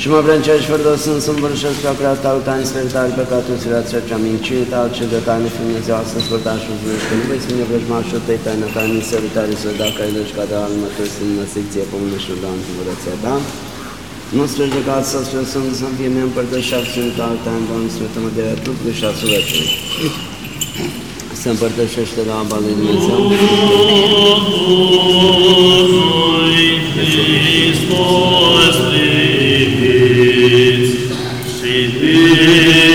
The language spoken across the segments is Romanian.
Și mă vrâncești fără de sân să îmbărășesc prea prea tău, taine sfârtare, păcatul sfârtația cea mincine, tal ce de taine fi Dumnezeu, să sfârta și uzluiește. Nu vei spune vrăjmașul tăi, taina ta, ni se uitare să dacă ai deci ca de almă, tu în secție, pămână și da, în da? Nu strânge ca să spune să nu fie mie împărtășat, sunt alta în Doamne, Sfântă-mă de la trupul și a sufletului se împărtășește la aba lui Dumnezeu. Hristos, Sridhit, Sridhit.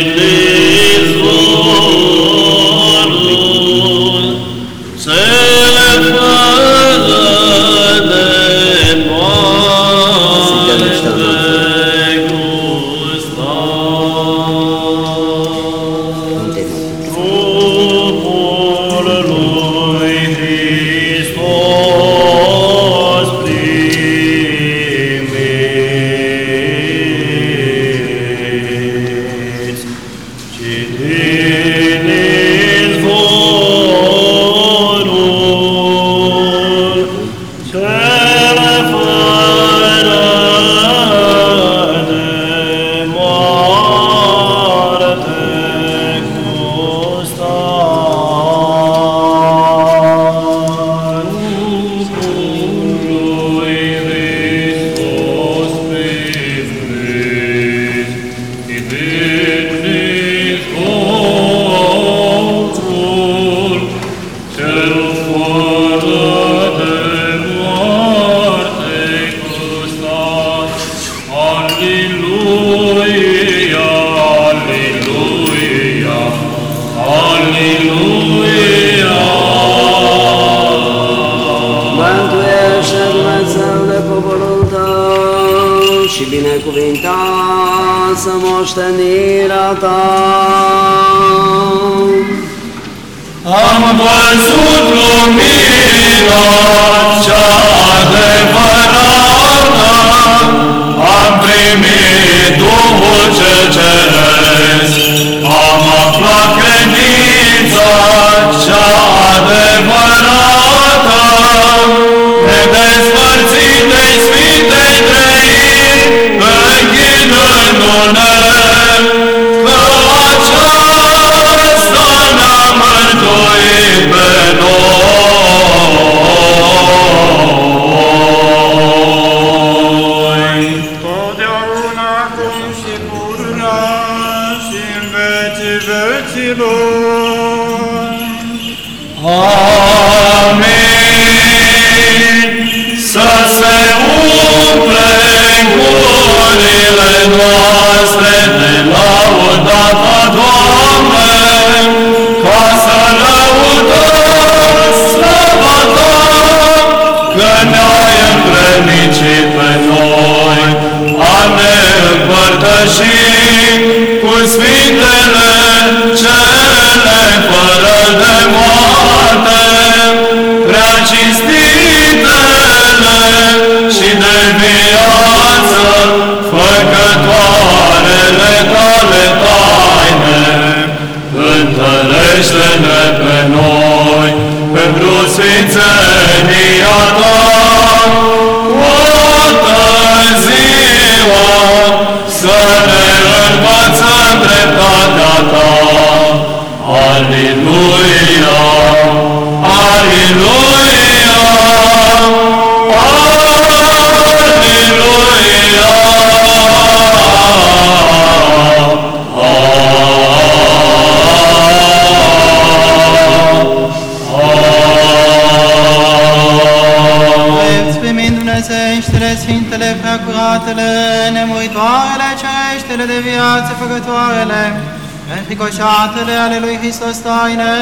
Înfricoșatele ale lui Hristos taine,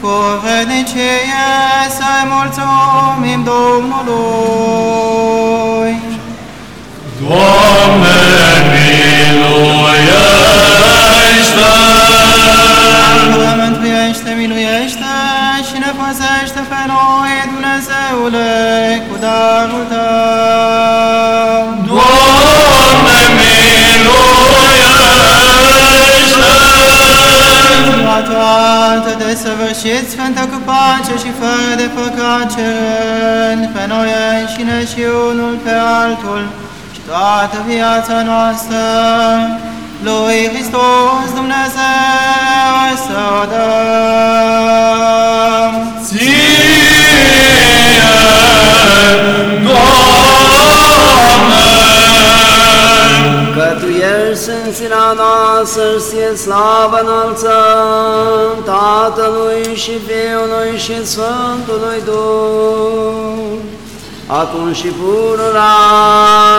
cu vrednicie să-i mulțumim Domnului. Doamne, miluiește! Doamne, mântuiește, miluiește și ne păzește pe noi, Dumnezeule, cu darul Tău. Toată de săvârșit, sfântă cu pace și fără de păcat cerând pe noi înșine și unul pe altul și toată viața noastră lui Hristos Dumnezeu să o dăm. Tu ești sfințirea noastră, ție slavă înălțăm Tatălui și Fiului și Sfântului Duh, acum și pururea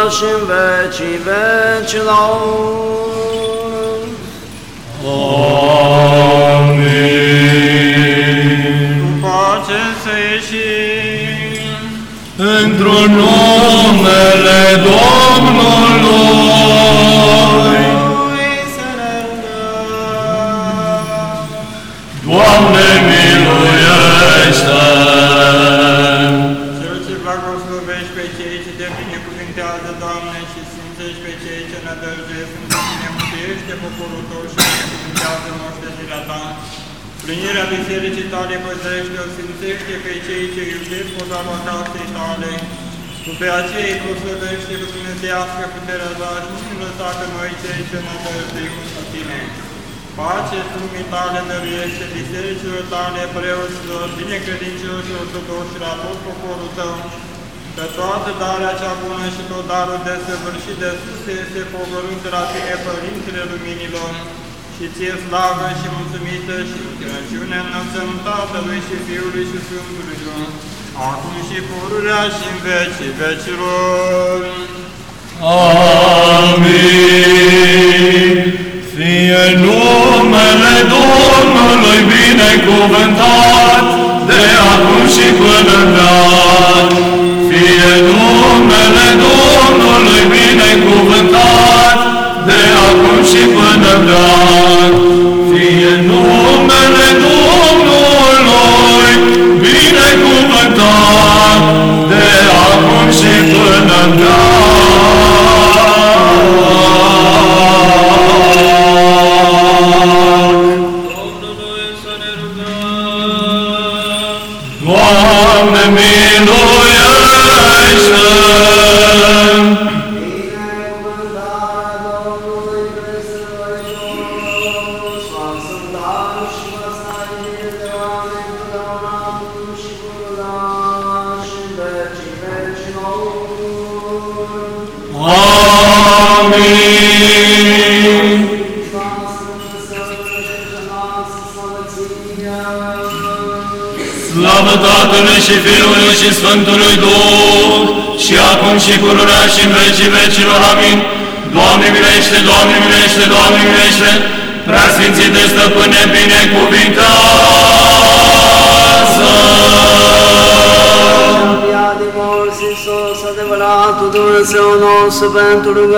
și în vecii vecilor. Amin. Cu pace să ieșim. Într-un numele Domnului, Lui să ne rugăm. Doamne miluiește! Cel ce blagoslovești pe cei ce te binecuvintează, Doamne, și sfințești pe cei ce ne dăjduiesc, în tine mântuiește poporul tău și binecuvintează moștenirea ta. Plânirea bisericii tale păzește-o, sfințește pe cei ce iubesc podoaba casei tale. Tu pe acei proslăvește cu Dumnezeiască puterea ta și nu lăsa că noi cei ce ne dăjduim cu tine. Pace lumii tale dăruiește bisericilor tale, preoților, binecredincioși ortodoxi la tot poporul tău, că toată darea cea bună și tot darul de săvârșit de sus este pogorât de la tine, Părintele Luminilor, și ție slavă și mulțumită și închinăciune înălțăm Tatălui și Fiului și Sfântului Dumnezeu, acum și pururea și în vecii vecilor. Amin. Fie numele Domnului binecuvântat, de acum și până în. Fie numele Domnului binecuvântat, de acum acum și până veac. Fie numele Domnului binecuvântat, de acum și până veac.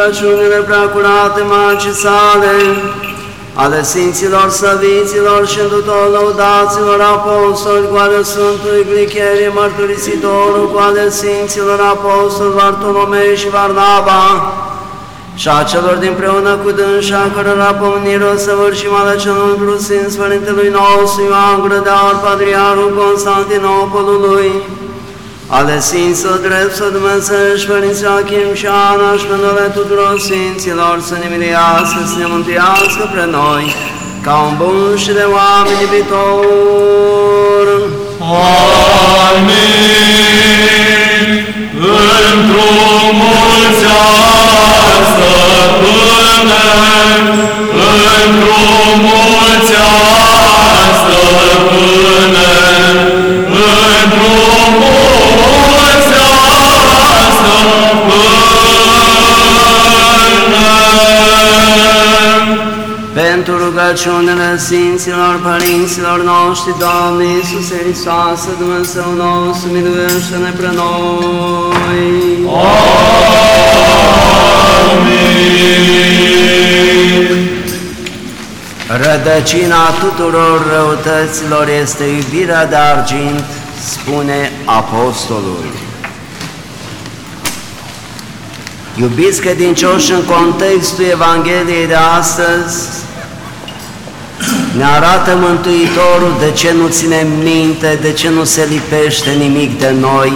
Rugăciunile preacurate Magii sale, ale Sfinților Săviților și îndutor lăudaților apostoli, cu ale Sfântului Glicherie, mărturisitorul, cu ale Sfinților apostoli Bartolomei și Varnaba, și a celor dinpreună cu dânsa, cărora pomnire o săvârșim ale celor Sfinț Părintelui nostru Ioan Grădear, Patriarul Constantinopolului, ale Sfinților drept să Dumnezeu și Părinții Achim și Ana și pe numele tuturor Sfinților să ne miliască, să ne mântuiască pre noi, ca un bun și de oameni iubitor. Amin. Într-o mulțească până, într-o mulțească până, rugăciunile Sfinților Părinților noștri, Doamne Iisuse Hristoase, Dumnezeu nostru, miluiește-ne pre noi. Amin. Rădăcina tuturor răutăților este iubirea de argint, spune Apostolul. Iubiți credincioși, în contextul Evangheliei de astăzi, ne arată Mântuitorul de ce nu ține minte, de ce nu se lipește nimic de noi,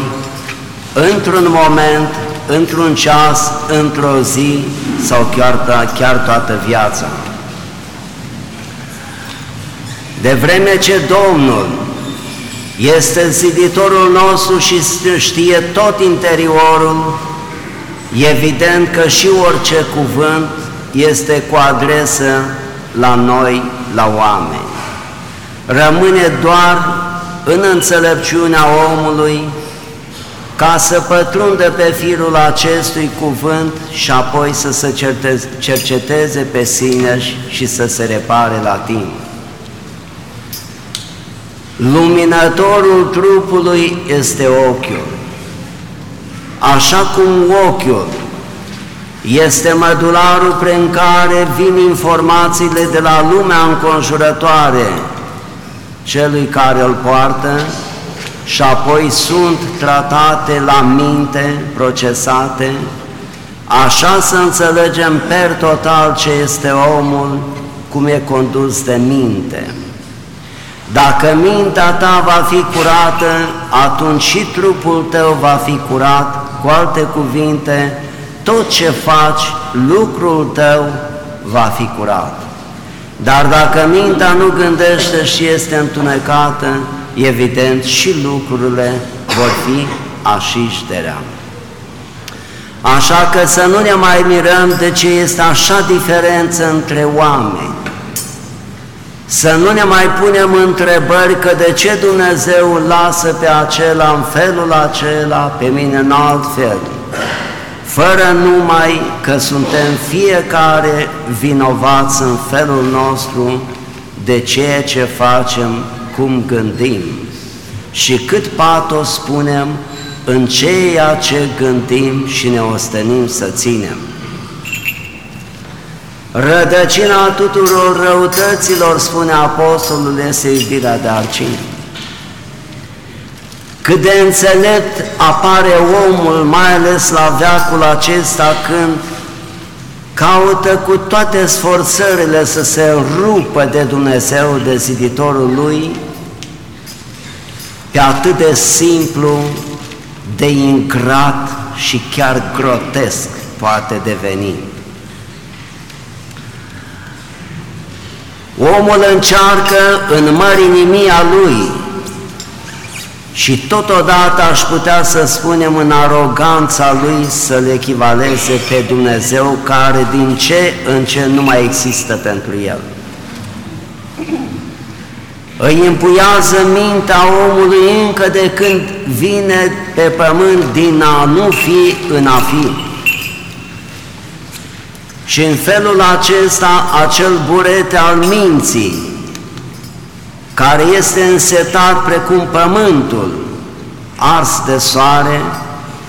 într-un moment, într-un ceas, într-o zi sau chiar, chiar toată viața. De vreme ce Domnul este ziditorul nostru și știe tot interiorul, evident că și orice cuvânt este cu adresă la noi, la oameni. Rămâne doar în înțelepciunea omului ca să pătrundă pe firul acestui cuvânt și apoi să se cerceteze pe sine și să se repare la timp. Luminătorul trupului este ochiul. Așa cum ochiul este mădularul prin care vin informațiile de la lumea înconjurătoare celui care îl poartă și apoi sunt tratate la minte, procesate, așa să înțelegem per total ce este omul, cum e condus de minte. Dacă mintea ta va fi curată, atunci și trupul tău va fi curat, cu alte cuvinte, tot ce faci, lucrul tău va fi curat. Dar dacă mintea nu gândește și este întunecată, evident și lucrurile vor fi așiși de rea. Așa că să nu ne mai mirăm de ce este așa diferență între oameni. Să nu ne mai punem întrebări că de ce Dumnezeu îl lasă pe acela în felul acela, pe mine în alt fel, fără numai că suntem fiecare vinovați în felul nostru de ceea ce facem, cum gândim și cât patos spunem în ceea ce gândim și ne ostenim să ținem. Rădăcina tuturor răutăților, spune Apostolul, este iubirea de argint. Cât de înțelept apare omul, mai ales la veacul acesta, când caută cu toate sforțările să se rupă de Dumnezeu, de ziditorul lui, pe atât de simplu, de ingrat și chiar grotesc poate deveni. Omul încearcă în mărinimia lui și totodată aș putea să spunem în aroganța lui să-L echivaleze pe Dumnezeu care din ce în ce nu mai există pentru el. Îi împuiază mintea omului încă de când vine pe pământ din a nu fi în a fi. Și în felul acesta, acel burete al minții, care este însetat precum pământul, ars de soare,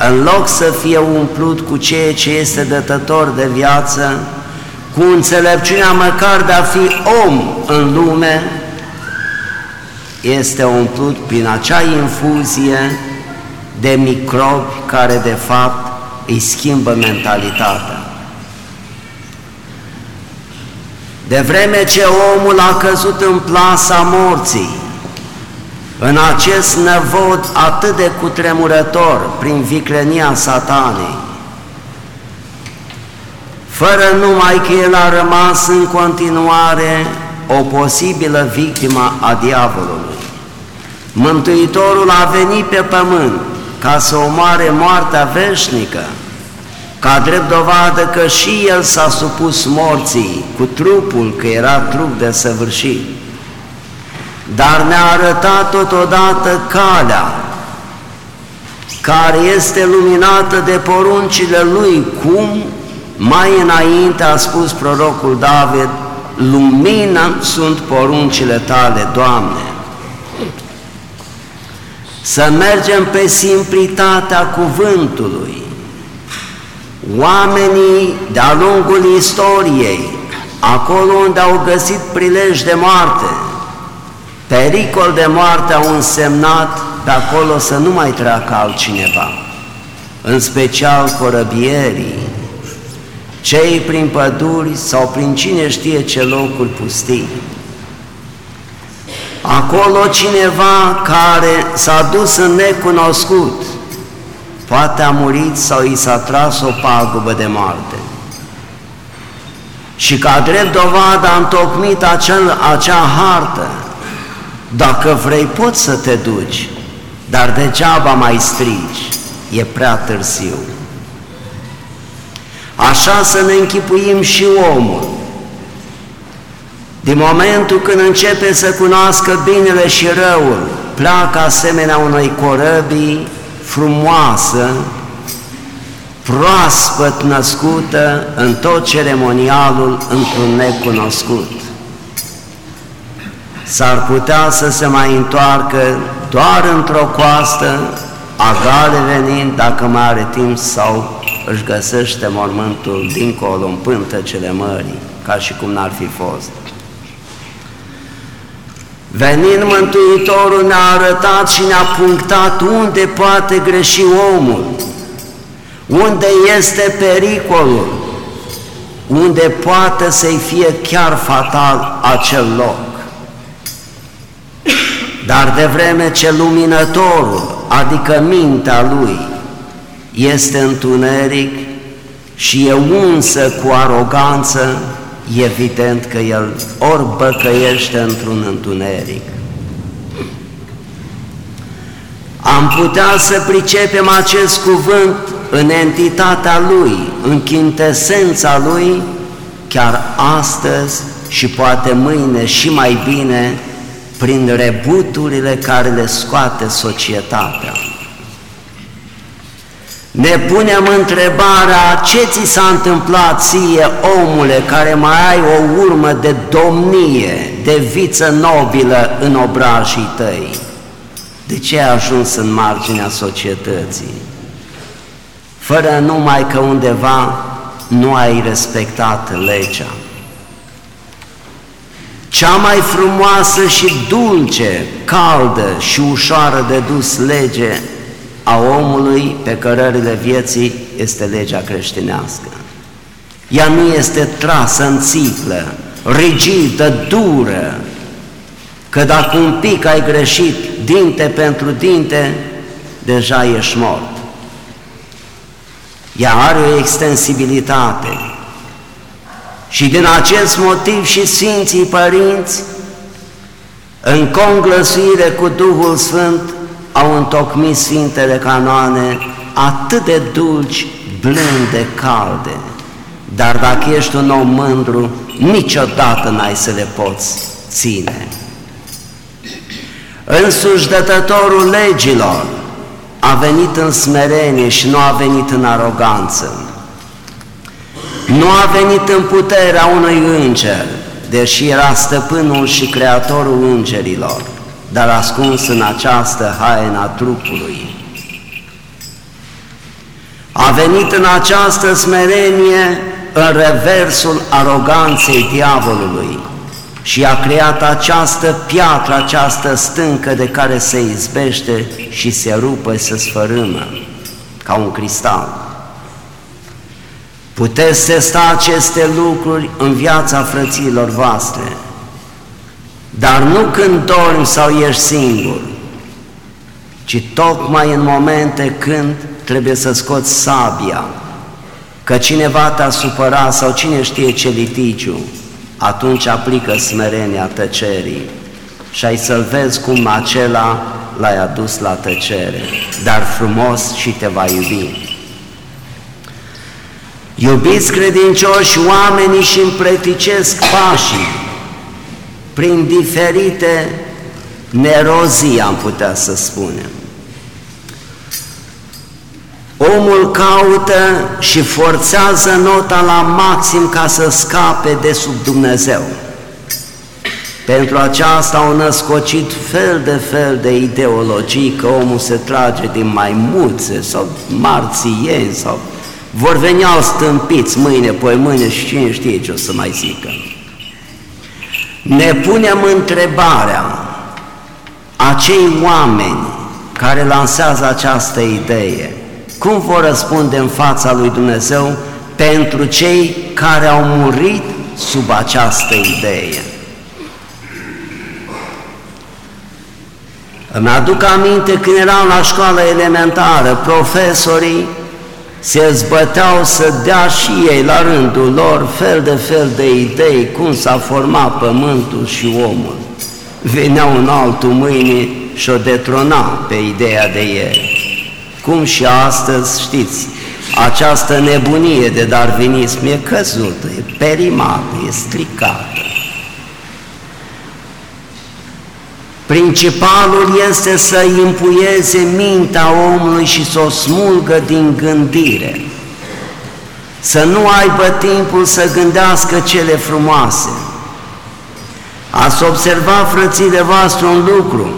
în loc să fie umplut cu ceea ce este dătător de viață, cu înțelepciunea măcar de a fi om în lume, este umplut prin acea infuzie de microbi care de fapt îi schimbă mentalitatea. De vreme ce omul a căzut în plasa morții, în acest năvod atât de cutremurător prin viclenia satanei, fără numai că el a rămas în continuare o posibilă victimă a diavolului. Mântuitorul a venit pe pământ ca să omoare moartea veșnică, ca drept dovadă că și el s-a supus morții cu trupul, că era trup de săvârșit. Dar ne-a arătat totodată calea care este luminată de poruncile lui, cum mai înainte a spus prorocul David, lumina sunt poruncile tale, Doamne. Să mergem pe simplitatea cuvântului, Oamenii de-a lungul istoriei, acolo unde au găsit prilej de moarte, pericol de moarte au însemnat pe acolo să nu mai treacă altcineva, în special corăbierii, cei prin păduri sau prin cine știe ce locuri pustii. Acolo cineva care s-a dus în necunoscut, poate a murit sau i s-a tras o pagubă de moarte. Și ca drept dovadă am tocmit acel, acea hartă. Dacă vrei, poți să te duci, dar degeaba mai strigi, e prea târziu. Așa să ne închipuim și omul. Din momentul când începe să cunoască binele și răul, pleacă asemenea unei corăbii frumoasă, proaspăt născută în tot ceremonialul într-un necunoscut. S-ar putea să se mai întoarcă doar într-o coastă, agale venind dacă mai are timp sau își găsește mormântul dincolo în pântecele mării, ca și cum n-ar fi fost. Venind Mântuitorul ne-a arătat și ne-a punctat unde poate greși omul, unde este pericolul, unde poate să-i fie chiar fatal acel loc. Dar de vreme ce luminătorul, adică mintea lui, este întuneric și e unsă cu aroganță, evident că el ori băcăiește într-un întuneric. Am putea să pricepem acest cuvânt în entitatea lui, în chintesența lui, chiar astăzi și poate mâine și mai bine, prin rebuturile care le scoate societatea. Ne punem întrebarea ce ți s-a întâmplat ție, omule, care mai ai o urmă de domnie, de viță nobilă în obrajii tăi? De ce ai ajuns în marginea societății? Fără numai că undeva nu ai respectat legea. Cea mai frumoasă și dulce, caldă și ușoară de dus lege a omului pe cărările vieții este legea creștinească. Ea nu este trasă în țiplă, rigidă, dură, că dacă un pic ai greșit dinte pentru dinte, deja ești mort. Ea are o extensibilitate și din acest motiv și Sfinții Părinți, în conglăsuire cu Duhul Sfânt, au întocmit Sfintele Canoane atât de dulci, blânde, calde. Dar dacă ești un om mândru, niciodată n-ai să le poți ține. Însuși dătătorul legilor a venit în smerenie și nu a venit în aroganță. Nu a venit în puterea unui înger, deși era stăpânul și creatorul îngerilor, dar ascuns în această haina trupului. A venit în această smerenie în reversul aroganței diavolului și a creat această piatră, această stâncă de care se izbește și se rupă, se sfărâmă ca un cristal. Puteți testa aceste lucruri în viața frăților voastre, dar nu când dormi sau ești singur, ci tocmai în momente când trebuie să scoți sabia, că cineva te-a supărat sau cine știe ce litigiu, atunci aplică smerenia tăcerii și ai să-l vezi cum acela l-ai adus la tăcere, dar frumos și te va iubi. Iubiți credincioși, oamenii și împleticesc pașii prin diferite nerozii, am putea să spunem. Omul caută și forțează nota la maxim ca să scape de sub Dumnezeu. Pentru aceasta au născocit fel de fel de ideologii că omul se trage din maimuțe sau marțieni sau vor veni al stâmpiți mâine, poi mâine și cine știe ce o să mai zică. Ne punem întrebarea, acei oameni care lansează această idee, cum vor răspunde în fața lui Dumnezeu pentru cei care au murit sub această idee? Îmi aduc aminte când eram la școală elementară, profesorii se zbăteau să dea și ei la rândul lor fel de fel de idei cum s-a format pământul și omul. Venea un altul mâine și o detrona pe ideea de ieri. Cum și astăzi, știți, această nebunie de darwinism e căzută, e perimată, e stricată. Principalul este să impuieze mintea omului și să o smulgă din gândire, să nu aibă timpul să gândească cele frumoase. Ați observat, frățile voastre, un lucru.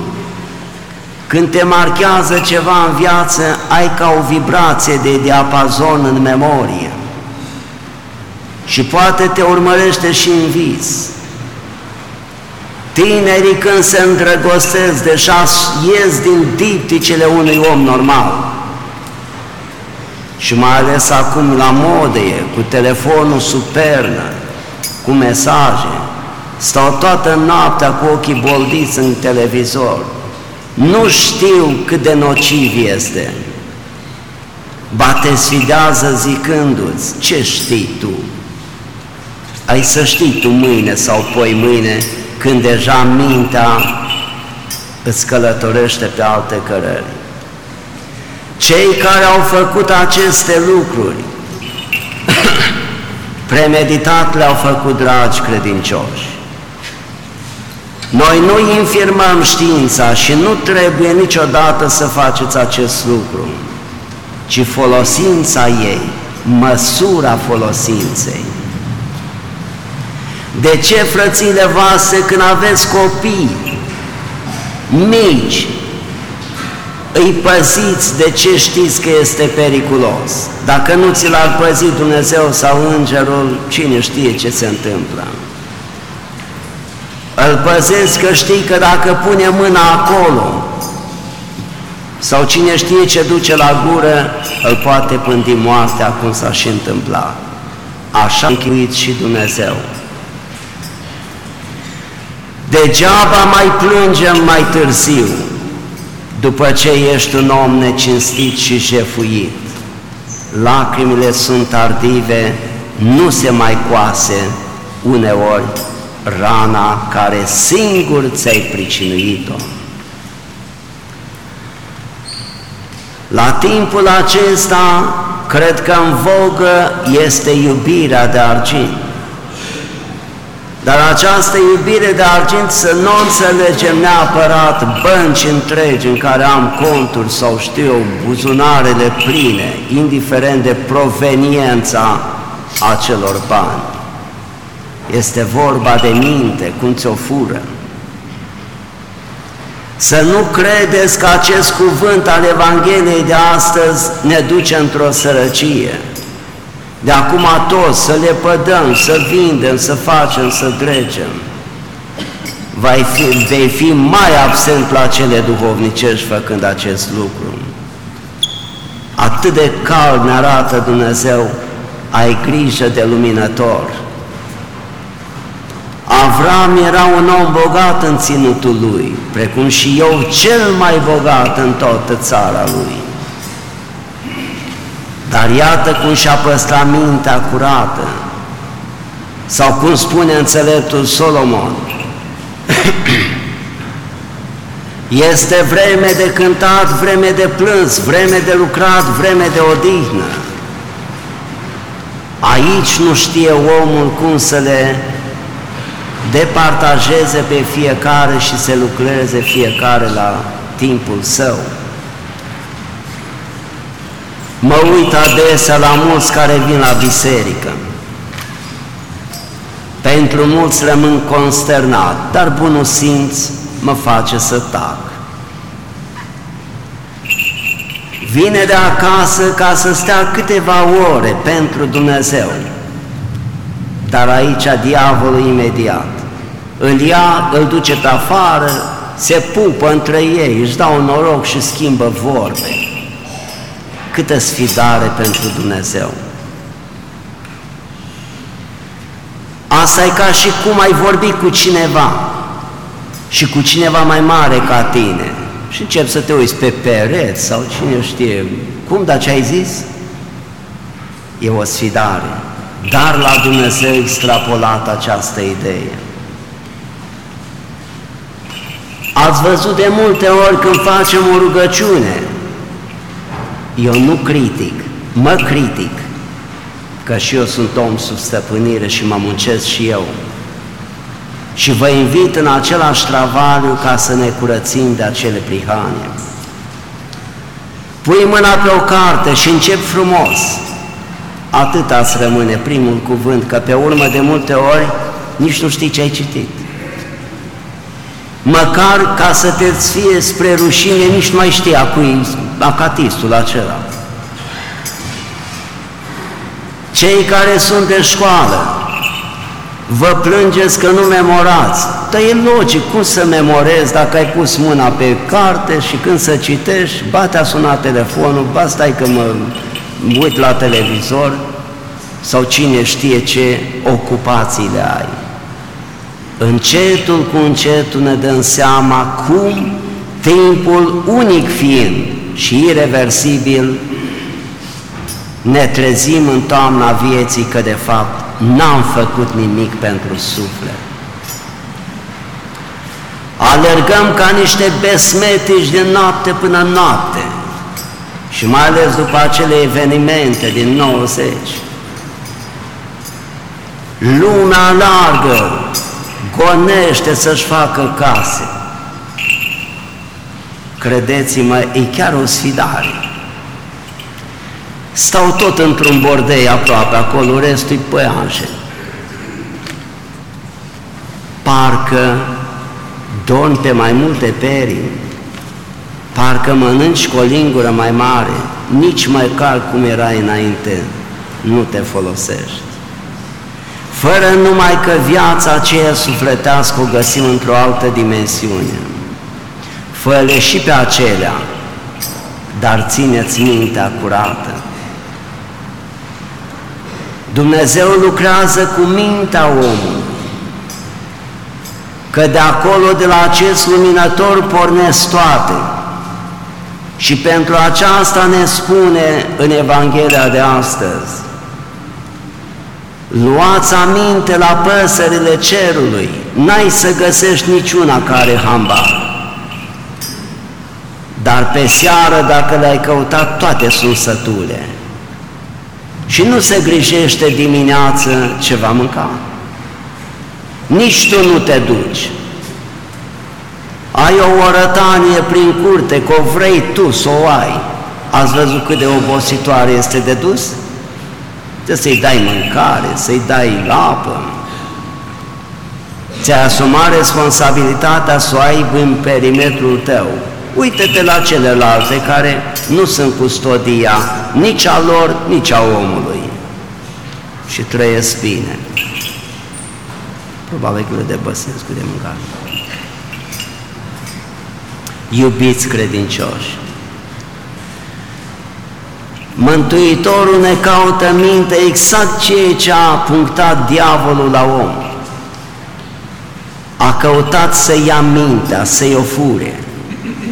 Când te marchează ceva în viață, ai ca o vibrație de diapazon în memorie și poate te urmărește și în vis. Tinerii când se îndrăgostesc deja ies din dipticele unui om normal. Și mai ales acum la modă e, cu telefonul supernă, cu mesaje, stau toată noaptea cu ochii boldiți în televizor. Nu știu cât de nociv este. Ba te sfidează zicându-ți, ce știi tu? Ai să știi tu mâine sau poi mâine când deja mintea îți călătorește pe alte cărări. Cei care au făcut aceste lucruri, premeditat le-au făcut, dragi credincioși. Noi nu infirmăm știința și nu trebuie niciodată să faceți acest lucru, ci folosința ei, măsura folosinței. De ce, frățile voastre, când aveți copii mici, îi păziți de ce știți că este periculos? Dacă nu ți l-ar păzi Dumnezeu sau Îngerul, cine știe ce se întâmplă? Îl păzesc că știi că dacă pune mâna acolo, sau cine știe ce duce la gură, îl poate pândi moartea, cum s-a și întâmplat. Așa a închiuit și Dumnezeu. Degeaba mai plângem mai târziu, după ce ești un om necinstit și jefuit. Lacrimile sunt tardive, nu se mai coase uneori rana care singur ți-ai pricinuit-o. La timpul acesta, cred că în vogă este iubirea de argint. Dar această iubire de argint să nu înțelegem neapărat bănci întregi în care am conturi sau știu buzunarele pline, indiferent de proveniența acelor bani. Este vorba de minte, cum ți-o fură. Să nu credeți că acest cuvânt al Evangheliei de astăzi ne duce într-o sărăcie. De acum toți să le pădăm, să vindem, să facem, să trecem. Vei fi, vei fi mai absent la cele duhovnicești făcând acest lucru. Atât de cald ne arată Dumnezeu, ai grijă de luminător. Avram era un om bogat în ținutul lui, precum și eu cel mai bogat în toată țara lui. Dar iată cum și-a păstrat mintea curată, sau cum spune înțeleptul Solomon, este vreme de cântat, vreme de plâns, vreme de lucrat, vreme de odihnă. Aici nu știe omul cum să le departajeze pe fiecare și să lucreze fiecare la timpul său. Mă uit adesea la mulți care vin la biserică. Pentru mulți rămân consternat, dar bunul simț mă face să tac. Vine de acasă ca să stea câteva ore pentru Dumnezeu. Dar aici diavolul imediat îl ia, îl duce pe afară, se pupă între ei, își dau un noroc și schimbă vorbe. Câtă sfidare pentru Dumnezeu! Asta e ca și cum ai vorbi cu cineva și cu cineva mai mare ca tine și încep să te uiți pe pereți sau cine știe cum, dar ce ai zis? E o sfidare. Dar la Dumnezeu extrapolat această idee. Ați văzut de multe ori când facem o rugăciune, eu nu critic, mă critic, că și eu sunt om sub stăpânire și mă muncesc și eu. Și vă invit în același travaliu ca să ne curățim de acele prihane. Pui mâna pe o carte și încep frumos. Atât ați rămâne primul cuvânt, că pe urmă de multe ori nici nu știi ce ai citit măcar ca să te fie spre rușine, nici nu mai știa cui acatistul acela. Cei care sunt de școală, vă plângeți că nu memorați. Dar e logic, cum să memorezi dacă ai pus mâna pe carte și când să citești, bate a sunat telefonul, ba stai că mă uit la televizor sau cine știe ce ocupații le ai încetul cu încetul ne dăm seama cum timpul unic fiind și irreversibil ne trezim în toamna vieții că de fapt n-am făcut nimic pentru suflet. Alergăm ca niște besmetici din noapte până noapte și mai ales după acele evenimente din 90. Lumea largă gonește să-și facă case. Credeți-mă, e chiar o sfidare. Stau tot într-un bordei aproape acolo, restul e păianjen. Parcă dormi pe mai multe perii, parcă mănânci cu o lingură mai mare, nici măcar cum erai înainte, nu te folosești fără numai că viața aceea sufletească o găsim într-o altă dimensiune. fă și pe acelea, dar țineți mintea curată. Dumnezeu lucrează cu mintea omului. că de acolo, de la acest luminător, pornesc toate. Și pentru aceasta ne spune în Evanghelia de astăzi, luați aminte la păsările cerului, n-ai să găsești niciuna care hambar. Dar pe seară, dacă le-ai căutat, toate sunt sătule. Și nu se grijește dimineață ce va mânca. Nici tu nu te duci. Ai o orătanie prin curte, că o vrei tu să o ai. Ați văzut cât de obositoare este de dus? De să-i dai mâncare, să-i dai apă. Ți-ai asumat responsabilitatea să o ai în perimetrul tău. Uită-te la celelalte care nu sunt custodia nici a lor, nici a omului și trăiesc bine. Probabil că le debăsesc cu de mâncare. Iubiți credincioși, Mântuitorul ne caută minte exact ceea ce a punctat diavolul la om. A căutat să ia mintea, să-i o fure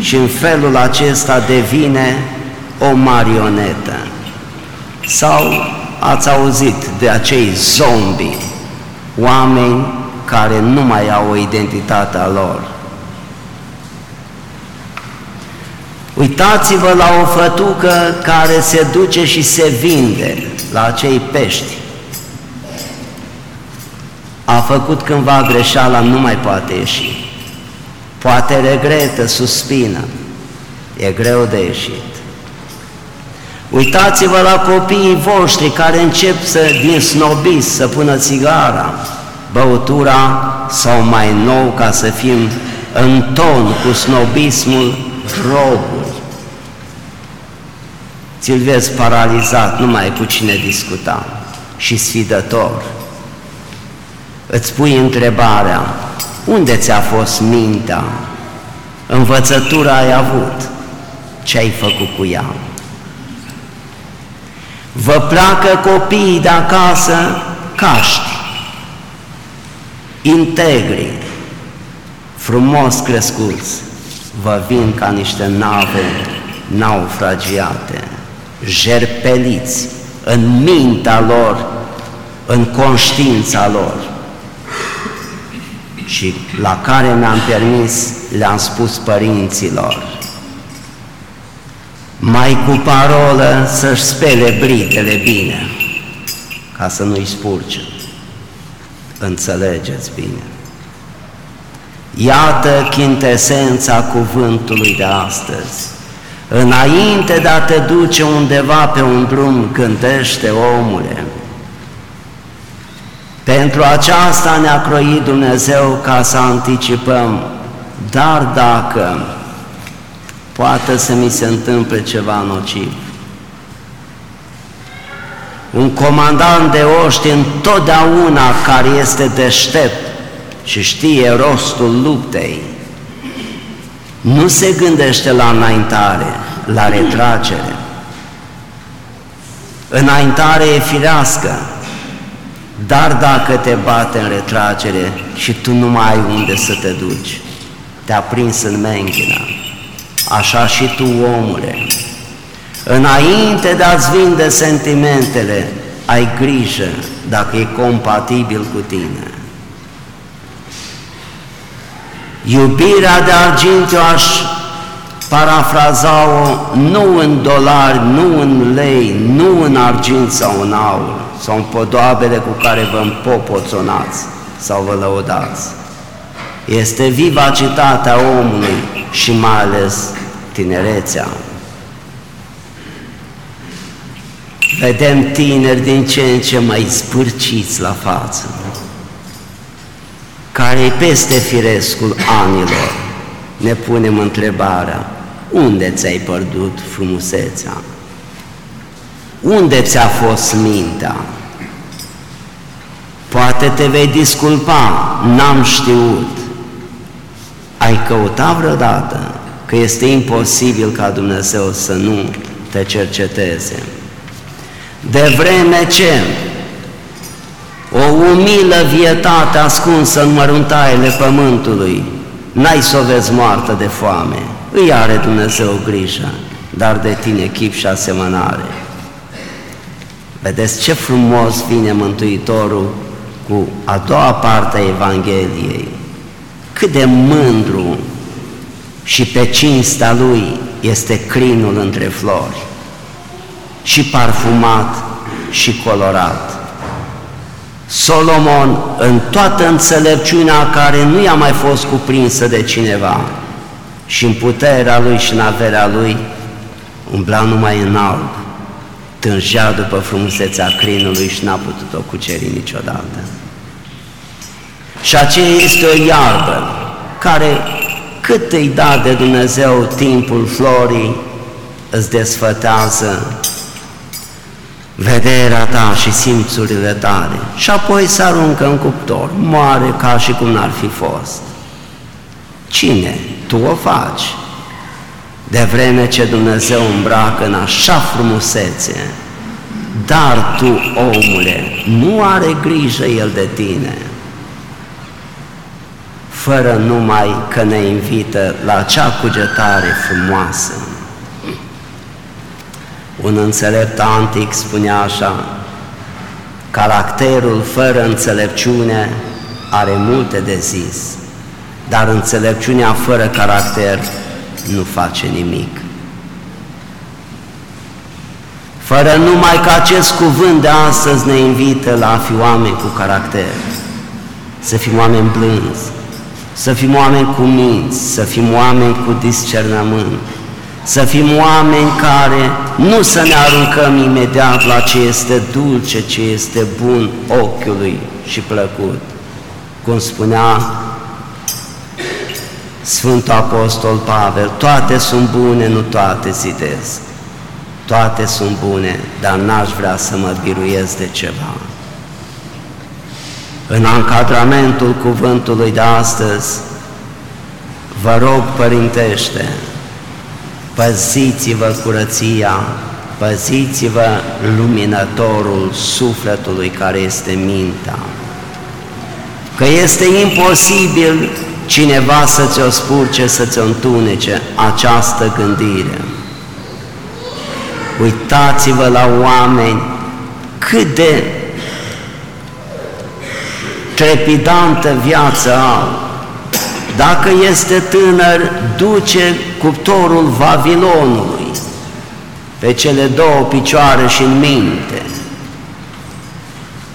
și în felul acesta devine o marionetă. Sau ați auzit de acei zombi, oameni care nu mai au o identitate a lor. Uitați-vă la o fătucă care se duce și se vinde la acei pești. A făcut cândva greșeala, nu mai poate ieși. Poate regretă, suspină. E greu de ieșit. Uitați-vă la copiii voștri care încep să, din snobis să pună țigara, băutura sau mai nou ca să fim în ton cu snobismul, drogul. Ți-l vezi paralizat, nu mai ai cu cine discuta. Și sfidător. Îți pui întrebarea, unde ți-a fost mintea? Învățătura ai avut, ce ai făcut cu ea? Vă placă copiii de acasă? Caști, integri, frumos crescuți, vă vin ca niște nave naufragiate, jerpeliți în mintea lor, în conștiința lor și la care mi-am permis, le-am spus părinților, mai cu parolă să-și spele britele bine, ca să nu-i spurce. Înțelegeți bine. Iată chintesența cuvântului de astăzi. Înainte de a te duce undeva pe un drum, gândește omule. Pentru aceasta ne-a croit Dumnezeu ca să anticipăm, dar dacă poate să mi se întâmple ceva nociv. Un comandant de oști întotdeauna care este deștept și știe rostul luptei, nu se gândește la înaintare, la retragere. Înaintare e firească, dar dacă te bate în retragere și tu nu mai ai unde să te duci, te-a prins în menghina, așa și tu, omule, înainte de a-ți vinde sentimentele, ai grijă dacă e compatibil cu tine. Iubirea de argint eu aș parafraza-o nu în dolari, nu în lei, nu în argint sau în aur, sau în podoabele cu care vă împopoțonați sau vă lăudați. Este vivacitatea omului și mai ales tinerețea. Vedem tineri din ce în ce mai spârciți la față care e peste firescul anilor, ne punem întrebarea, unde ți-ai pierdut frumusețea? Unde ți-a fost mintea? Poate te vei disculpa, n-am știut. Ai căutat vreodată că este imposibil ca Dumnezeu să nu te cerceteze. De vreme ce o umilă vietate ascunsă în măruntaiele pământului, n-ai să o vezi moartă de foame, îi are Dumnezeu grijă, dar de tine chip și asemănare. Vedeți ce frumos vine Mântuitorul cu a doua parte a Evangheliei. Cât de mândru și pe cinsta lui este crinul între flori, și parfumat și colorat. Solomon, în toată înțelepciunea care nu i-a mai fost cuprinsă de cineva, și în puterea lui și în averea lui, umbla numai în alb, tângea după frumusețea crinului și n-a putut-o cuceri niciodată. Și aceea este o iarbă care cât îi da de Dumnezeu timpul florii, îți desfătează vederea ta și simțurile tale și apoi se aruncă în cuptor, moare ca și cum n-ar fi fost. Cine? Tu o faci. De vreme ce Dumnezeu îmbracă în așa frumusețe, dar tu, omule, nu are grijă El de tine, fără numai că ne invită la acea cugetare frumoasă. Un înțelept antic spunea așa, caracterul fără înțelepciune are multe de zis, dar înțelepciunea fără caracter nu face nimic. Fără numai că acest cuvânt de astăzi ne invită la a fi oameni cu caracter, să fim oameni blânzi, să fim oameni cu minți, să fim oameni cu discernământ, să fim oameni care nu să ne aruncăm imediat la ce este dulce, ce este bun ochiului și plăcut. Cum spunea Sfântul Apostol Pavel, toate sunt bune, nu toate zidesc. Toate sunt bune, dar n-aș vrea să mă biruiesc de ceva. În ancadramentul cuvântului de astăzi, vă rog, părintește, păziți-vă curăția, păziți-vă luminătorul sufletului care este mintea. Că este imposibil cineva să-ți o spurce, să-ți o întunece această gândire. Uitați-vă la oameni cât de trepidantă viață au, dacă este tânăr, duce cuptorul Vavilonului pe cele două picioare și în minte.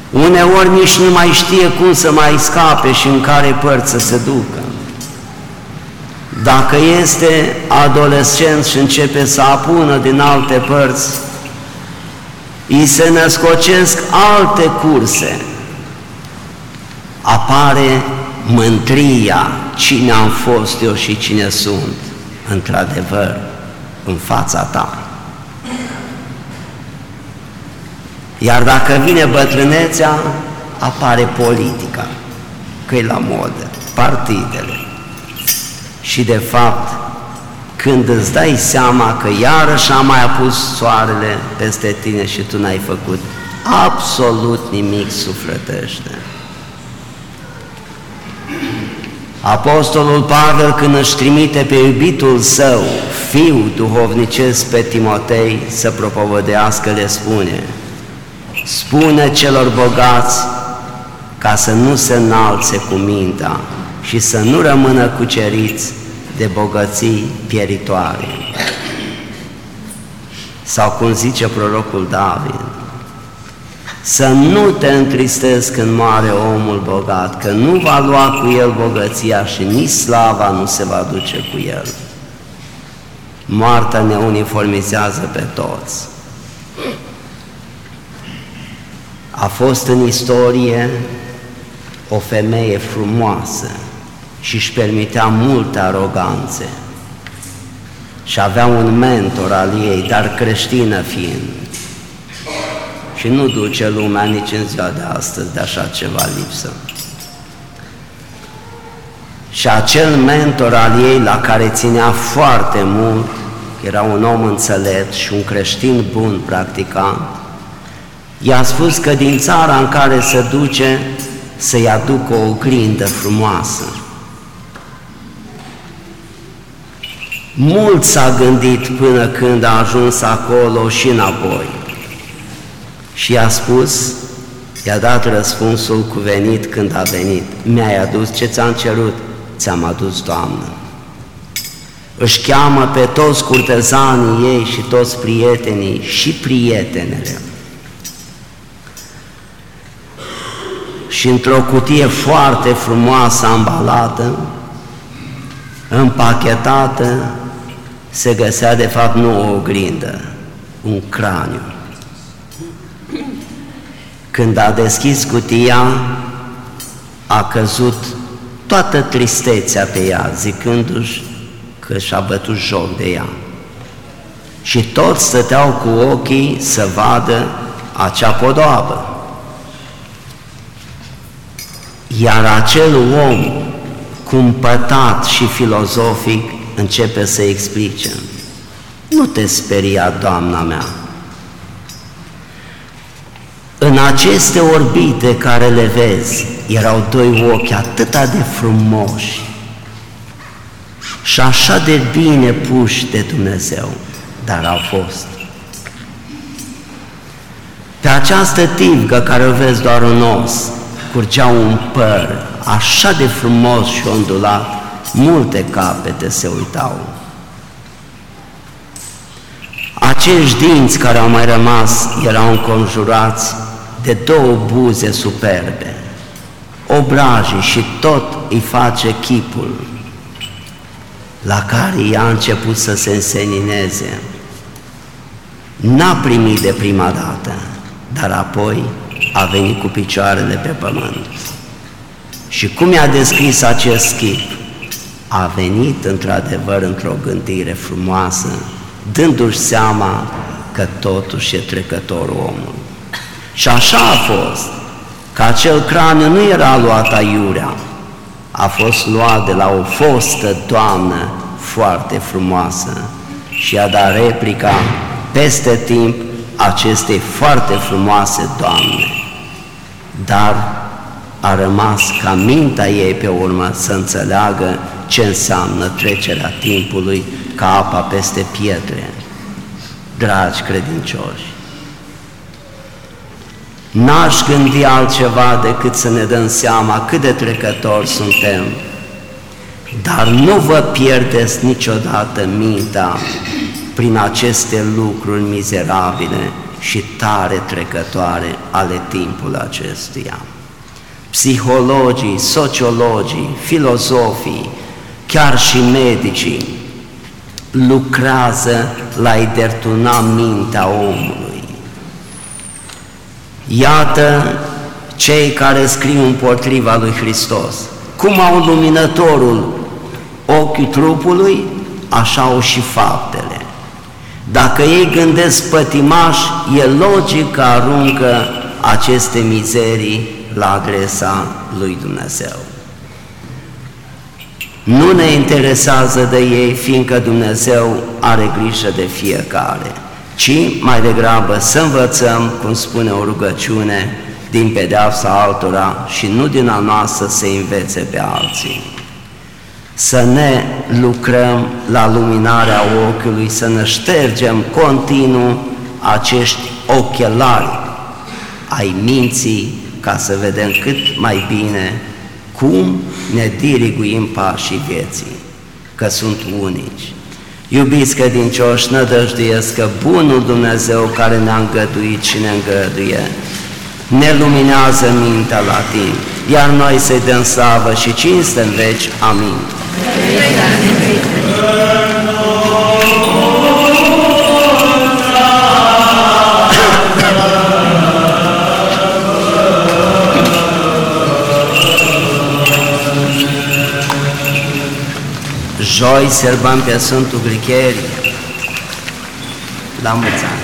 Uneori nici nu mai știe cum să mai scape și în care părți să se ducă. Dacă este adolescent și începe să apună din alte părți, îi se născocesc alte curse, apare mândria, cine am fost eu și cine sunt, într-adevăr, în fața ta. Iar dacă vine bătrânețea, apare politica, că e la modă, partidele. Și de fapt, când îți dai seama că iarăși a mai apus soarele peste tine și tu n-ai făcut absolut nimic sufletește. Apostolul Pavel când își trimite pe iubitul său, fiu duhovnicesc pe Timotei să propovădească, le spune Spune celor bogați ca să nu se înalțe cu mintea și să nu rămână cuceriți de bogății pieritoare. Sau cum zice prorocul David, să nu te întristezi când moare omul bogat, că nu va lua cu el bogăția și nici slava nu se va duce cu el. Moartea ne uniformizează pe toți. A fost în istorie o femeie frumoasă și își permitea multe aroganțe și avea un mentor al ei, dar creștină fiind și nu duce lumea nici în ziua de astăzi de așa ceva lipsă. Și acel mentor al ei la care ținea foarte mult, era un om înțelept și un creștin bun practicant, I-a spus că din țara în care se duce să-i aducă o oglindă frumoasă. Mult s-a gândit până când a ajuns acolo și înapoi. Și i-a spus, i-a dat răspunsul cuvenit când a venit. Mi-ai adus ce ți-am cerut? Ți-am adus, Doamnă. Își cheamă pe toți curtezanii ei și toți prietenii și prietenele. Și într-o cutie foarte frumoasă, ambalată, împachetată, se găsea de fapt nu o oglindă, un craniu. Când a deschis cutia, a căzut toată tristețea pe ea, zicându-și că și-a bătut joc de ea. Și toți stăteau cu ochii să vadă acea podoabă. Iar acel om cumpătat și filozofic începe să explice. Nu te speria, Doamna mea. În aceste orbite care le vezi, erau doi ochi atâta de frumoși și așa de bine puși de Dumnezeu, dar au fost. Pe această tivgă care o vezi doar în os, curgea un păr așa de frumos și ondulat, multe capete se uitau. Acești dinți care au mai rămas erau înconjurați de două buze superbe, obrajii și tot îi face chipul, la care ea a început să se însenineze. N-a primit de prima dată, dar apoi a venit cu picioarele pe pământ. Și cum i-a descris acest chip? A venit într-adevăr într-o gândire frumoasă, dându-și seama că totuși e trecător omul. Și așa a fost, că acel craniu nu era luat aiurea, a fost luat de la o fostă doamnă foarte frumoasă și a dat replica peste timp acestei foarte frumoase doamne. Dar a rămas ca mintea ei pe urmă să înțeleagă ce înseamnă trecerea timpului ca apa peste pietre. Dragi credincioși, n-aș gândi altceva decât să ne dăm seama cât de trecători suntem, dar nu vă pierdeți niciodată mintea prin aceste lucruri mizerabile și tare trecătoare ale timpului acestuia psihologii, sociologii, filozofii, chiar și medicii lucrează la a dertuna mintea omului. Iată cei care scriu împotriva lui Hristos. Cum au luminătorul ochii trupului, așa au și faptele. Dacă ei gândesc pătimaș, e logic că aruncă aceste mizerii la adresa lui Dumnezeu. Nu ne interesează de ei, fiindcă Dumnezeu are grijă de fiecare, ci mai degrabă să învățăm, cum spune o rugăciune, din pedeapsa altora și nu din a noastră să învețe pe alții. Să ne lucrăm la luminarea ochiului, să ne ștergem continuu acești ochelari ai minții ca să vedem cât mai bine cum ne diriguim pașii vieții, că sunt unici. Iubiți credincioși, nădăjduiesc că Bunul Dumnezeu care ne-a îngăduit și ne îngăduie, ne luminează mintea la timp, iar noi să-i dăm slavă și cinste în veci. Amin. Joi sărbăm pe Sfântul Gricherii, la mulți ani.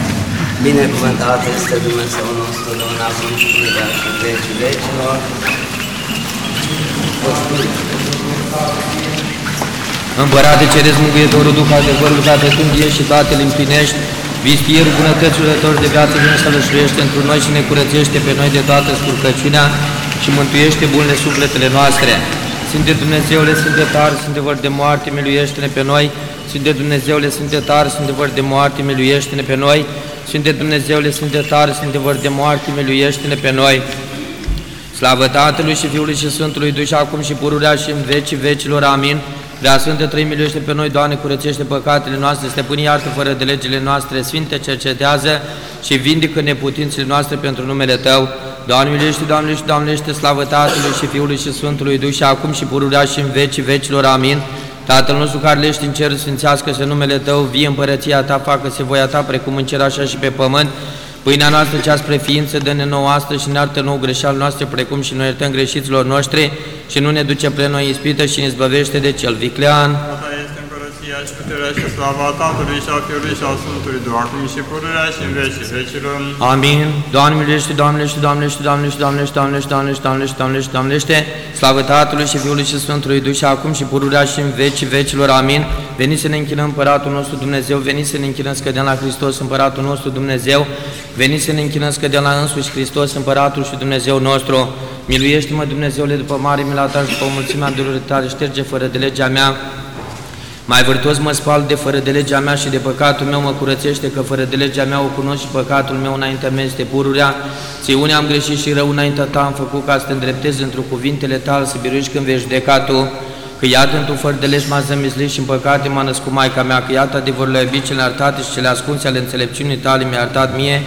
Binecuvântat este Dumnezeu nostru, Domnul acum și pururea și vecii vecilor. Împărate, cereți mângâietorul Duh adevărul, toate când ieși și toate împlinești, Vistierul bunătății urător de viață vine să lășluiește într noi și ne curățește pe noi de toată scurcăciunea și mântuiește bunele sufletele noastre. Sfinte Dumnezeule, Sfinte tare, Sfinte văr de moarte, miluiește-ne pe noi. Sfinte Dumnezeule, Sfinte tare, Sfinte văr de moarte, miluiește-ne pe noi. Sfinte Dumnezeule, Sfinte tare, Sfinte văr de moarte, miluiește-ne pe noi. Slavă Tatălui și Fiului și Sfântului Duh și acum și pururea și în vecii vecilor. Amin. Prea Sfântă Trăi, miluiește pe noi, Doamne, curățește păcatele noastre, stăpâni iartă fără de legile noastre, Sfinte cercetează și vindică neputințele noastre pentru numele Tău. Doamne, miluiește, Doamne, miluiește, Doamne, miluiește, slavă Tatălui și Fiului și Sfântului Duh și acum și pururea și în vecii vecilor. Amin. Tatăl nostru care lești în cer, sfințească-se numele Tău, vie împărăția Ta, facă-se voia Ta, precum în cer, așa și pe pământ. Pâinea noastră cea spre ființă, dă-ne nouă astăzi și ne artă nou greșeal noastre, precum și noi iertăm greșiților noștri și nu ne duce pre noi ispită și ne zbăvește de cel viclean. Asta este împărăția și puterea și slava Tatălui și a Fiului și a Sfântului Duh, acum și pururea și în vecii vecilor. Amin. Doamne miluiește, Doamne miluiește, Doamne miluiește, Doamne miluiește, Doamne miluiește, Doamne miluiește, Doamne miluiește, Doamne miluiește, Doamne miluiește, Doamne miluiește, Slavă Tatălui și Fiului și Sfântului Duh și acum și pururea și în vecii vecilor. Amin. Veniți să ne închinăm Împăratul nostru Dumnezeu, veniți să ne închinăm scădem la Hristos Împăratul nostru Dumnezeu, veniți să ne închinăm scădem la însuși Hristos Împăratul și Dumnezeu nostru. Miluiește-mă Dumnezeule după mare mila ta și după mulțimea durerii tale, șterge fără de legea mea mai vârtos mă spal de fără de legea mea și de păcatul meu mă curățește, că fără de legea mea o cunosc și păcatul meu înaintea mea este pururea. Ție unde am greșit și rău înaintea ta am făcut ca să te îndreptezi într cuvintele tale, să biruiești când vei judeca tu. Că iată în tu fără de legi m-a zămislit și în păcate m-a născut Maica mea, că iată adevărurile iubit cele artate și cele ascunse ale înțelepciunii tale mi-a arătat mie.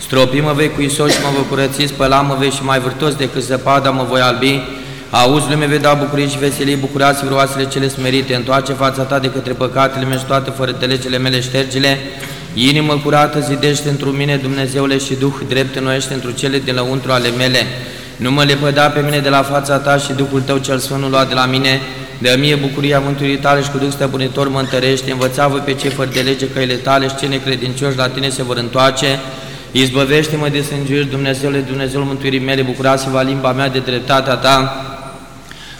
Stropi mă vei cu isos și mă voi curăți, spăla mă vei și mai vârtos decât zăpada mă voi albi. Auzi, lume vei da bucurii și veselii, bucurați vroasele cele smerite, întoarce fața ta de către păcatele mele și toate fără de legile mele ștergile. Inimă curată zidește într mine, Dumnezeule, și Duh drept înnoiește într cele din lăuntru ale mele. Nu mă lepăda pe mine de la fața ta și Duhul tău cel Sfânt nu lua de la mine. De mie bucuria mântuirii tale și cu Duh stăpânitor mă întărește, învățavă pe cei fără de lege căile tale și cei necredincioși la tine se vor întoarce. Izbăvește-mă de sângiuri, Dumnezeule, Dumnezeul mântuirii mele, bucurați-vă limba mea de dreptatea ta.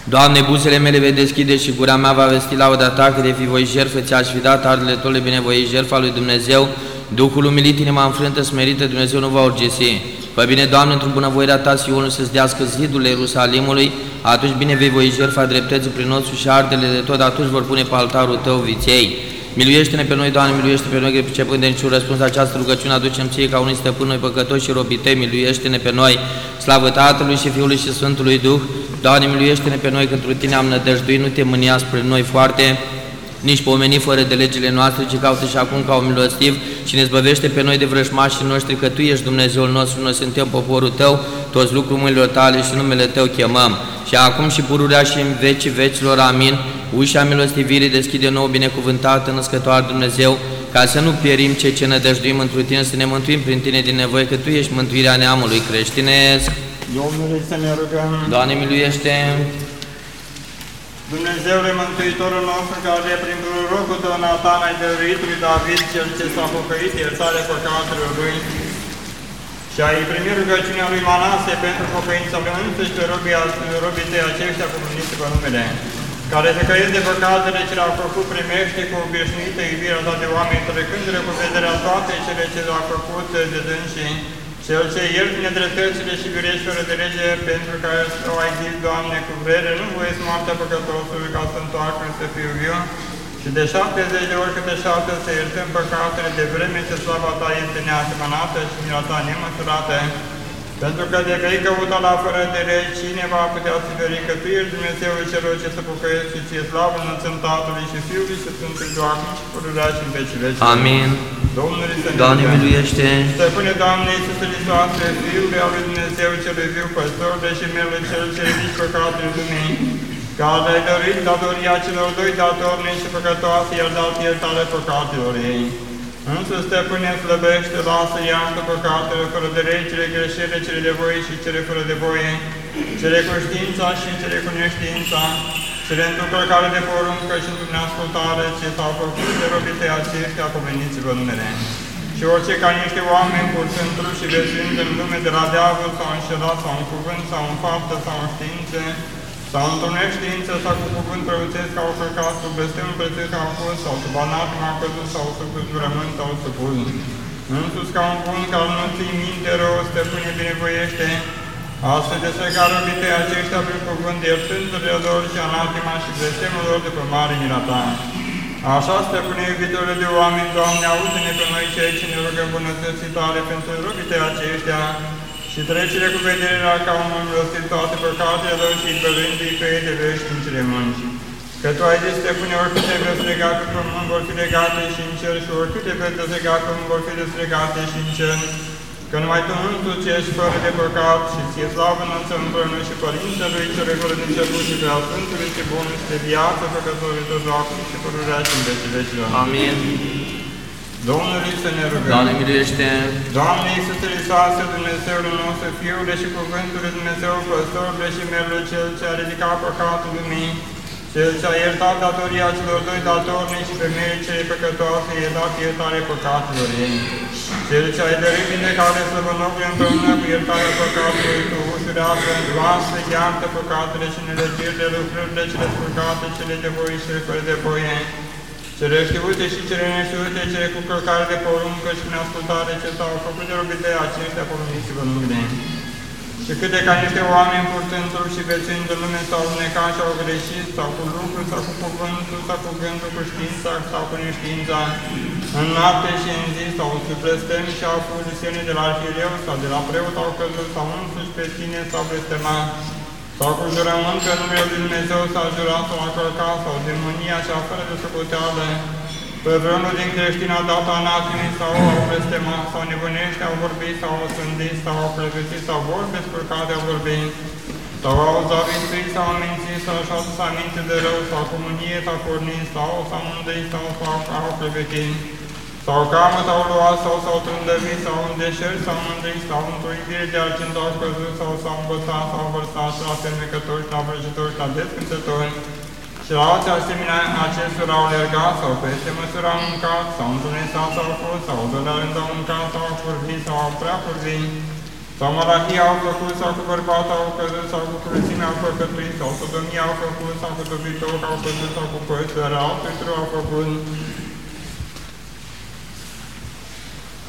Doamne, buzele mele vei deschide și gura mea va vesti lauda Ta, că de fi voi jertfă, ți-aș fi dat ardele tale binevoie, jertfa lui Dumnezeu, Duhul umilit, inima înfrântă, smerită, Dumnezeu nu va urgesi. Fă bine, Doamne, într-o bunăvoirea Ta, Sionul să-ți dească zidul Ierusalimului, atunci bine vei voi jertfa dreptății prin nostru și ardele de tot, atunci vor pune pe altarul Tău viței. Miluiește-ne pe noi, Doamne, miluiește pe noi, că pricepând de niciun răspuns la această rugăciune, aducem ție ca unii stăpâni noi păcătoși și robitei, miluiește-ne pe noi, slavă Tatălui și Fiului și Sfântului Duh, Doamne, miluiește-ne pe noi, că într Tine am nădăjduit, nu te mânia spre noi foarte, nici pomeni fără de legile noastre, ci caută și acum ca un milostiv și ne zbăvește pe noi de vrăjmașii noștri, că Tu ești Dumnezeul nostru, noi suntem poporul Tău, toți lucrul mâinilor Tale și numele Tău chemăm. Și acum și pururea și în vecii vecilor, amin, ușa milostivirii deschide nou binecuvântată, născătoare Dumnezeu, ca să nu pierim cei ce nădăjduim într Tine, să ne mântuim prin Tine din nevoie, că Tu ești mântuirea neamului creștinesc. Domnului să ne rugăm. Doamne, miluiește! Dumnezeule Mântuitorul nostru, care prin prorocul tău Natan ai dăruit lui David, cel ce s-a pocăit, iertare păcatelor lui, și ai primit rugăciunea lui Manase pentru pocăința lui însuși pe robii, robii tăi aceștia cu pe numele, care se căiesc de păcatele ce le-au făcut, primește cu obișnuită iubirea ta de oameni, trecându-le cu vederea toate cele ce le-au făcut de dânsii, cel ce ierți nedreptățile și virești fără de lege, pentru că o ai zis, Doamne, cu vrere, nu voiesc moartea păcătosului ca să întoarcă să fiu viu, și de 70 de ori câte șapte să iertăm păcatele de vreme ce slava Ta este neasemănată și mila Ta nemăsurată, pentru că de că ai căutat la fără de rei, cine va putea să veri că Tu ești Dumnezeul celor ce se pocăiesc și ție slavă înălțăm Tatălui și Fiului și Sfântului Doamne și pururea și în veci veci. Amin. Domnului să Doamne, miluiește! Stăpâne, Doamne, Iisuse Hristoase, Fiul al lui Dumnezeu celui viu, păstor de și mele cel ce ridici păcatele lumii, care ai dăruit datoria celor doi datorni și păcătoase, iar dat iertare păcatelor ei. Însă, stăpâne, slăbește, lasă, iartă păcatele, fără de rei, cele greșele, cele de voie și cele fără de voie, cele cu știința și cele cu neștiința, cele într-o care de poruncă și într-o neascultare, ce s-au făcut de robite aceștia, pomeniți-vă numele. Și orice ca niște oameni purtând și vestind în lume de la diavol sau înșelat sau în cuvânt sau în faptă sau în științe, sau într-o neștiință sau cu cuvânt prăuțesc au călcat, sub blestemul prețesc au fost, sau sub anatima au căzut, sau sub jurământ au supus. Însus ca un bun care nu ții minte rău, stăpâne binevoiește, astfel de să robite aceștia prin cuvânt, iertându-le lor și anatima și blestemul lor după mare mira ta. Așa, stăpâne iubitore de oameni, Doamne, auzi-ne pe noi cei ce ne rugăm bunătății tale pentru robite aceștia, și trecere cu vederea ca un îngrostit toate păcatele lor și izbăvindu-i pe ei de veșnicile mânci. Că Tu ai zis, Stăpâne, oricâte veți lega pe pământ vor fi legate și în cer și oricâte veți deslega pe pământ vor fi deslegate și în cer. Că numai Tu însuți ești fără de păcat și ție slavă înălțăm împreună și Părintelui cele fără de început și pe Sfântului și Bun și de viață făcătorului tot acum și părurea și în vecii vecilor. Amin. Domnului să ne rugăm. Doamne, miluiește! Doamne Iisuse Hristoase, Dumnezeul nostru, Fiule și Cuvântul lui Dumnezeu, Păstorul și Merul Cel ce a ridicat păcatul lumii, Cel ce a iertat datoria celor doi datornici și femeii cei păcătoase, i-a dat iertare păcatelor ei. Cel ce ai dărit vindecare slăbănocului împreună cu iertarea păcatului, tu ușurează, lasă, iartă păcatele și nelegиrile, lucrurile cele spurcate, cele de voi și fără de voie, cele știute și cele neștiute, cele cu călcare de poruncă și neascultare ce s-au făcut de robite aceștia pomeniți-vă numele. Și câte ca niște oameni purtând trup și vețind în lume s-au necat și au greșit, sau cu lucruri, sau cu cuvântul, sau cu gândul, cu știința, sau cu neștiința, în noapte și în zi, sau sub blestem și au fost de la arhireu, sau de la preot au căzut, sau însuși pe tine s-au blestemat, sau cu jurământ pe numele Lui Dumnezeu s-a jurat sau a călcat, sau din mânia cea fără de socoteală, pe vreunul din creștini a dat anatimii sau au blestemat, sau nebunești au vorbit, sau au sândit, sau au plăvețit, sau vorbe spurcate au vorbit, sau au zavistuit, sau au mințit, sau și-au adus aminte de rău, sau comunie, sau pornit, sau s-au mândrit, sau s-au au plăvetit, sau camă, sau luat, sau s-au trândăvit, sau în deșert, sau mândrit, sau într-o iubire de argint au scăzut, sau s-au învățat, sau vărsat, și la fermecători, și la vrăjitori, și la descântători, și la alte asemenea acestora au lergat, sau peste măsură au mâncat, sau întunesat, sau au fost, sau de la rând au mâncat, sau au curbit, sau au prea curbit, sau malachia au făcut, sau cu bărbat au căzut, sau cu curățimea au făcătuit, sau sodomia au făcut, sau cu dobitor au căzut, sau cu păți, dar altul au făcut,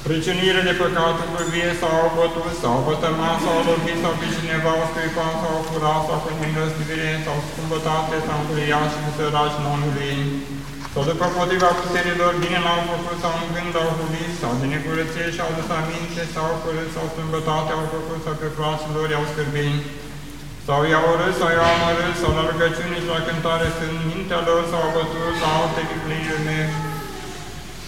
Priciunire de păcat cu vie sau au bătut, sau bătămat, sau lovit, sau pe cineva au scuipat, sau au furat, sau cu milostivire, sau scumbătate, sau încuiat și cu săraci Domnului. Sau după potriva puterilor bine l-au făcut, sau în gând au hulit, sau de necurăție și-au dus aminte, sau au fărât, sau sâmbătate au făcut, sau pe frații lor i-au scârbit. Sau i-au urât, sau i-au amărât, sau la rugăciune și la cântare sunt mintea lor, sau au bătut la alte bibliile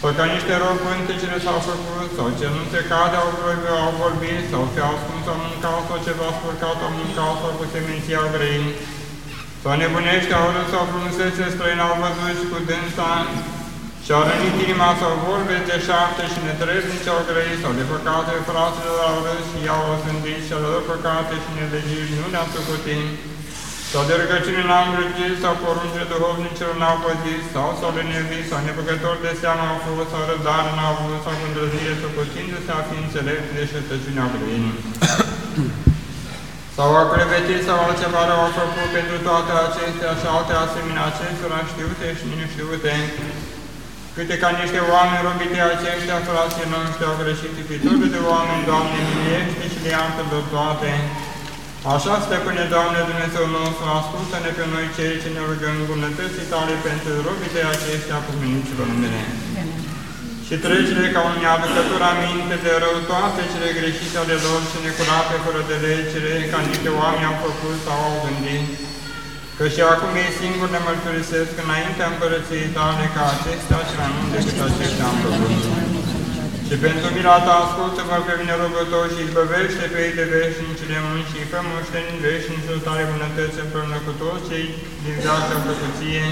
sau ca niște robi pântecele s-au făcut, sau ce nu se cade au, au vorbit, sau se au ascuns, au mâncat, sau ceva spurcat, au mâncat, sau cu seminții au grăit. Sau nebunește, au râs, sau frumusețe străină au văzut și cu dânsa, și au rănit inima sau vorbe de șapte și netreznici au grăit, sau de păcate fratele au râs și i-au osândit și ale lor păcate și nelegiri nu le-au sucutit sau de rugăciune n-am grăgit, sau poruncile duhovnicilor n-au păzit, sau s-au lenevit, sau nepăcători de seamă au fost, sau răbdare n-au avut, sau cu îndrăzire, socotindu-se a fi înțelepți de șertăciunea grăinii. sau a crevetit, sau altceva rău au făcut pentru toate acestea și alte asemenea acestora știute și neștiute, câte ca niște oameni robite aceștia, frații noștri, au greșit iubitorul de oameni, Doamne, miliește și le iartă de toate, Așa, Stăpâne, Doamne Dumnezeu nostru, ascultă-ne pe noi cei ce ne rugăm bunătății tale pentru robite aceștia cu mânicilor mele. Și trecere ca un neaducător aminte de rău toate cele greșite ale lor și necurate fără de legere, ca niște oameni au făcut sau au gândit, că și acum ei singuri ne mărturisesc înaintea împărăției tale ca acestea și mai mult decât aceștia am făcut. Și pentru mila ta ascultă-mă pe mine rugător și izbăvește pe ei de veșnicile mâini și fă moșteni veșnicul tale bunătăți împreună cu toți cei din viața plăcuție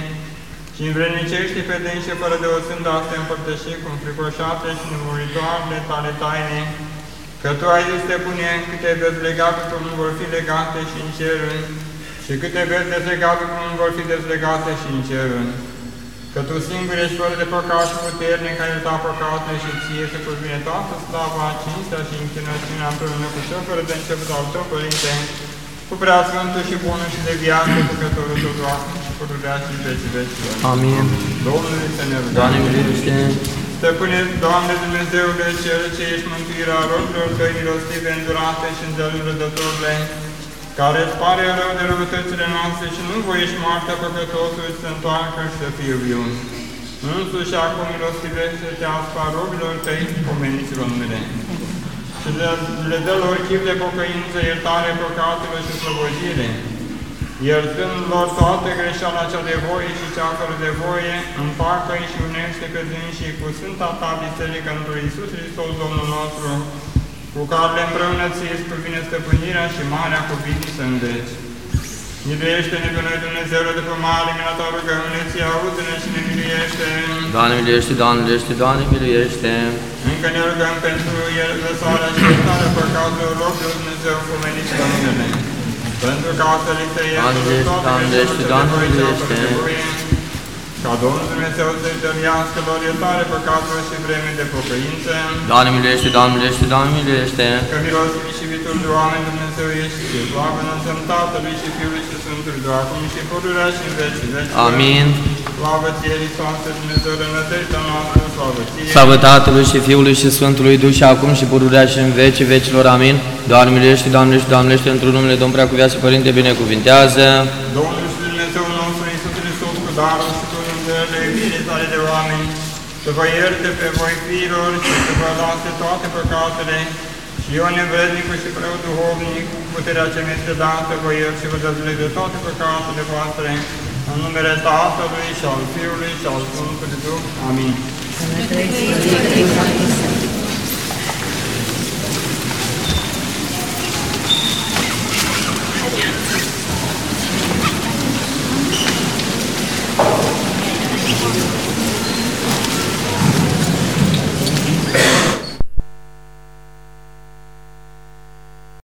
și învrenicește pe dânse fără de o sândă astea împărtășit cum fricoșate și nemuritoarele tale taine, că Tu ai zis, Stăpâne, câte veți lega pe pământ vor fi legate și în ceruri, și câte veți dezlega pe pământ vor fi dezlegate și în ceruri. Că Tu singur ești fără de păcat și puternic, ai iertat păcatele și Ție se cuvine toată slava, cinstea și închinăciunea împreună cu Cel fără de început al Tău, Părinte, cu cu preasfântul și bunul și de viață, Făcătorul totul acum și pururea și în vecii vecilor. Amin. Domnului să ne rugăm. Doamne miluiește! Stăpâne, Doamne Dumnezeule, Cel ce ești mântuirea robilor Tăi milostive, îndurate și îndelurădătorile, care îți pare rău de răutățile noastre și nu voiești moartea păcătosului să întoarcă și să fie viu. Însuși acum milostivește-te asupra robilor Tăi, pomeniților numele. Și le, le dă lor chip de pocăință, iertare păcatelor și slăbăjire, iertând lor toată greșeala cea de voie și cea fără de voie, împacă-i și unește căzânșii cu Sfânta Ta Biserică într Iisus Hristos Domnul nostru, cu care le împreună ție îți cuvine stăpânirea și marea cuvinte să îndeci. Miluiește-ne pe noi, Dumnezeule, după mare mila ta rugămâne, ție auzi-ne și ne miluiește. Doamne miluiește, Doamne miluiește, Doamne miluiește! Încă ne rugăm pentru el, lăsarea și iertarea păcatelor rogului Dumnezeu pomeniți la numele. Pentru ca să li se Doamne, ierte toate Doamne, greșelile Doamne, de voie și miluiește. Apă de voie, ca Domnul Dumnezeu să-i dăruiască lor iertare păcatelor și vreme de pocăință, Doamne miluiește, Doamne miluiește, Doamne miluiește! că mirosul și viitul de oameni Dumnezeu ești și slavă înălțăm Tatălui și Fiului și Sfântului de acum și pururea și în vecii vecii. Amin. Slavă ție, Hristoase, Dumnezeu, rănădește noastră, slavă ție. Slavă Tatălui și Fiului și Sfântului Duh și acum și pururea și în vecii vecilor. Amin. Doamne miluiește, Doamne și Doamne, într-un numele Domn Preacuviață Părinte, binecuvintează. Domnul și Dumnezeu nostru Iisus Hristos cu darul și cu rândările iubirii tale de oameni, să vă ierte pe voi fiilor și să vă lase toate păcatele și eu nevrednicul și preot duhovnic, cu puterea ce mi este dată, vă iert și vă dăzlui de toate păcatele voastre, în numele Tatălui și al Fiului și al Sfântului Duh. Amin. Să ne trăiți,